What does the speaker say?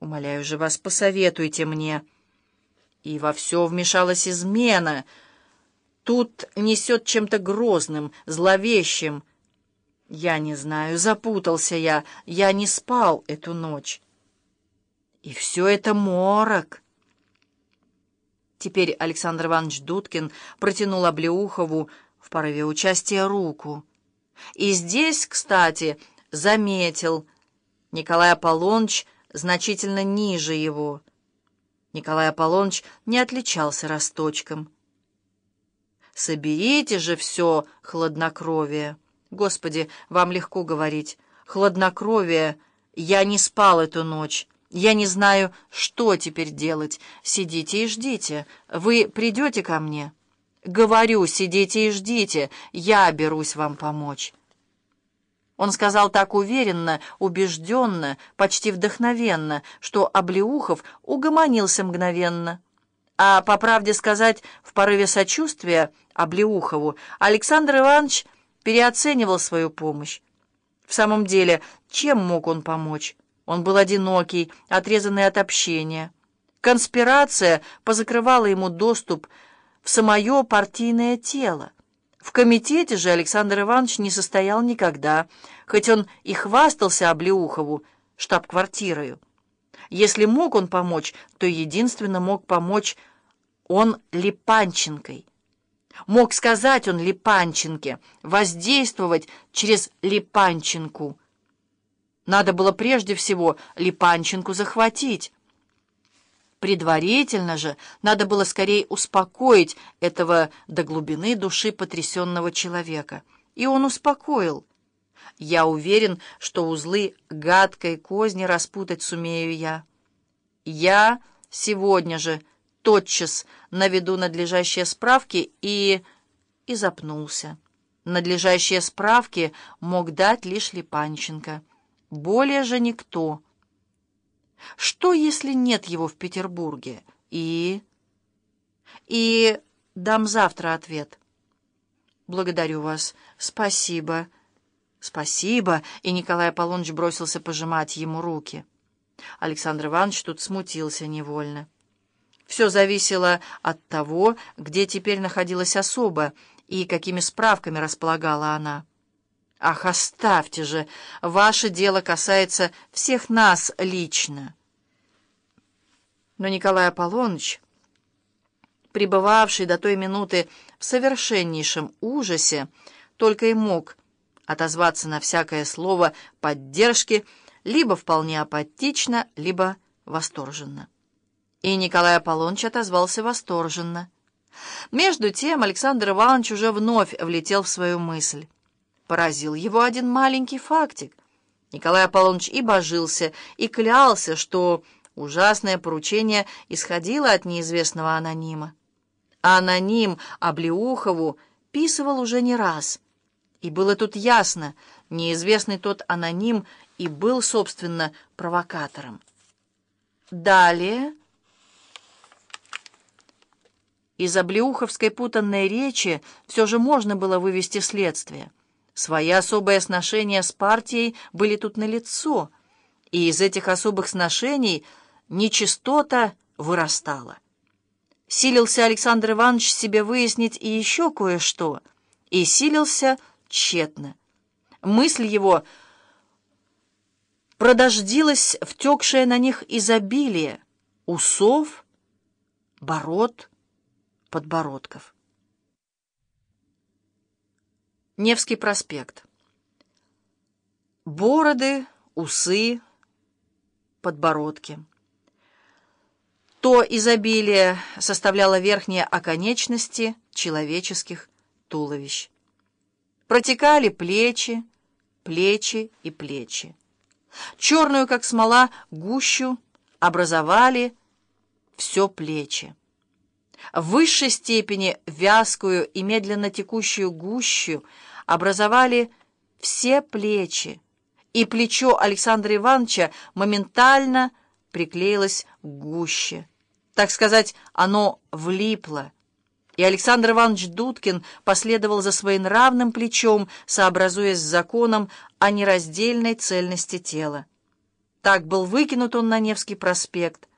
Умоляю же вас, посоветуйте мне. И во все вмешалась измена. Тут несет чем-то грозным, зловещим. Я не знаю, запутался я, я не спал эту ночь. И все это морок. Теперь Александр Иванович Дудкин протянул Облеухову в порыве участия руку. И здесь, кстати, заметил Николай Аполлоныч значительно ниже его. Николай Аполлоныч не отличался росточком. «Соберите же все хладнокровие!» «Господи, вам легко говорить. Хладнокровие. Я не спал эту ночь. Я не знаю, что теперь делать. Сидите и ждите. Вы придете ко мне?» «Говорю, сидите и ждите. Я берусь вам помочь». Он сказал так уверенно, убежденно, почти вдохновенно, что Облеухов угомонился мгновенно. А, по правде сказать, в порыве сочувствия Облеухову Александр Иванович переоценивал свою помощь. В самом деле, чем мог он помочь? Он был одинокий, отрезанный от общения. Конспирация позакрывала ему доступ в самое партийное тело. В комитете же Александр Иванович не состоял никогда, хоть он и хвастался Облеухову штаб-квартирою. Если мог он помочь, то единственно мог помочь он Липанченкой. Мог сказать он Липанченке, воздействовать через Липанченку. Надо было прежде всего Липанченку захватить. Предварительно же надо было скорее успокоить этого до глубины души потрясенного человека. И он успокоил. Я уверен, что узлы гадкой козни распутать сумею я. Я сегодня же тотчас наведу надлежащие справки и... и запнулся. Надлежащие справки мог дать лишь Липанченко. Более же никто. Что, если нет его в Петербурге? И... И дам завтра ответ. Благодарю вас. Спасибо. Спасибо. И Николай Аполлоныч бросился пожимать ему руки. Александр Иванович тут смутился невольно. Все зависело от того, где теперь находилась особа и какими справками располагала она. «Ах, оставьте же! Ваше дело касается всех нас лично!» Но Николай Аполлоныч, пребывавший до той минуты в совершеннейшем ужасе, только и мог отозваться на всякое слово поддержки либо вполне апатично, либо восторженно. И Николай Аполлоныч отозвался восторженно. Между тем Александр Иванович уже вновь влетел в свою мысль. Поразил его один маленький фактик. Николай Аполлоныч и божился, и клялся, что ужасное поручение исходило от неизвестного анонима. А аноним Облеухову писывал уже не раз. И было тут ясно, неизвестный тот аноним и был, собственно, провокатором. Далее... Из облеуховской путанной речи все же можно было вывести следствие. Свои особые сношения с партией были тут налицо, и из этих особых сношений нечистота вырастала. Силился Александр Иванович себе выяснить и еще кое-что, и силился тщетно. Мысль его продождилась втекшее на них изобилие усов, бород, подбородков. Невский проспект. Бороды, усы, подбородки. То изобилие составляло верхние оконечности человеческих туловищ. Протекали плечи, плечи и плечи. Черную, как смола, гущу образовали все плечи. В высшей степени вязкую и медленно текущую гущу образовали все плечи, и плечо Александра Ивановича моментально приклеилось к гуще. Так сказать, оно влипло, и Александр Иванович Дудкин последовал за своим равным плечом, сообразуясь с законом о нераздельной цельности тела. Так был выкинут он на Невский проспект.